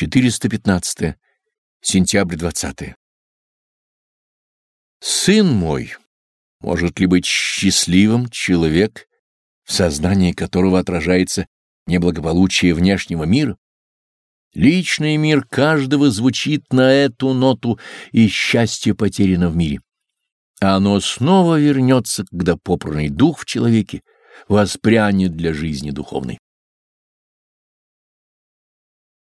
415. Сентябрь 20. Сын мой, может ли быть счастливым человек, в сознании которого отражается неблагополучие внешнего мира? Личный мир каждого звучит на эту ноту, и счастье потеряно в мире. А оно снова вернется, когда попранный дух в человеке воспрянет для жизни духовной.